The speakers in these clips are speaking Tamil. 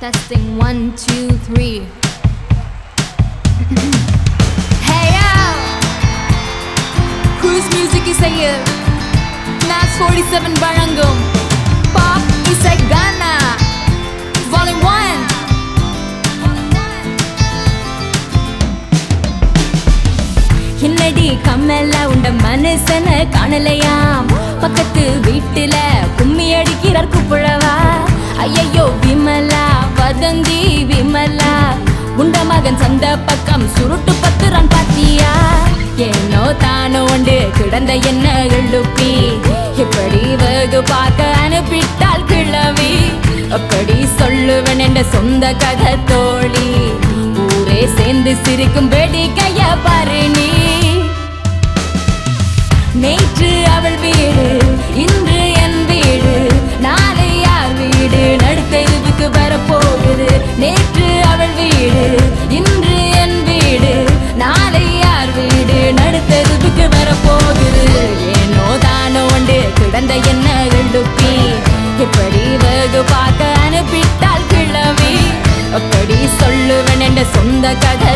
Testing one, two, three. hey yo! Cruise music இசையில் Max 47 Barangum. Pop இசை Ghana. Volume 1 என்னடி கம்மல உண்ட மனுஷன காணலையாம் பக்கத்து வீட்டுல கும்மி அடிக்கிறார் குப்புழவா ஐயையோ விமலா வதந்தி விமலா உண்ட மகன் சந்த பக்கம் சுருட்டு பத்துறான் பாத்தியா? என்னோ தானோ உண்டு கிடந்த என்ன எழுப்பி இப்படி வெகு பார்க்க அனுப்பிட்டால் கிழவி. அப்படி சொல்லுவன் என்ற சொந்த கதை தோழி. ஊரே சேர்ந்து சிரிக்கும் வேடிக்கைய பாரு நீ. நேற்று அவள் வீடு இன்று கண்டுப்பி எழுப்பி இப்படி வெகு பார்க்க அனுப்பிட்டால் கிழவி. அப்படி சொல்லுவேன் என்ற சொந்த கதை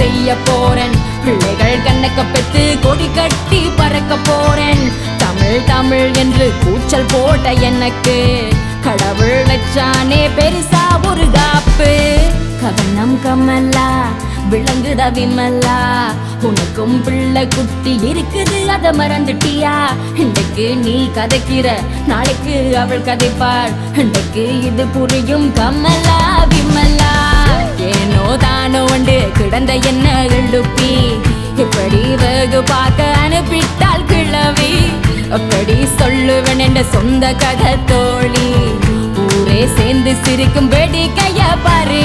செய்ய போறேன். பிள்ளைகள் கண்ணக்க பெத்து கொடி கட்டி பறக்க போறேன். தமிழ் தமிழ் என்று கூச்சல் போட்ட எனக்கு கடவுள் வச்சானே பெருசா ஒரு காப்பு. கவனம் கமலா விளங்குத விமலா உனக்கும் பிள்ளை குட்டி இருக்குது அத மறந்துட்டியா? இன்னைக்கு நீ கதைக்கிற நாளைக்கு அவள் கதைப்பாள். இன்னைக்கு இது புரியும் கமலா விமலா. தானோ உண்டு கிடந்த என்ன எழுப்பி இப்படி வெகு பார்க்க அனுப்பிட்டால் கிழவி. அப்படி சொல்லுவன் என்ற சொந்த கதை தோழி. ஊரே சேர்ந்து சிரிக்கும் வேடிக்கைய பாரு.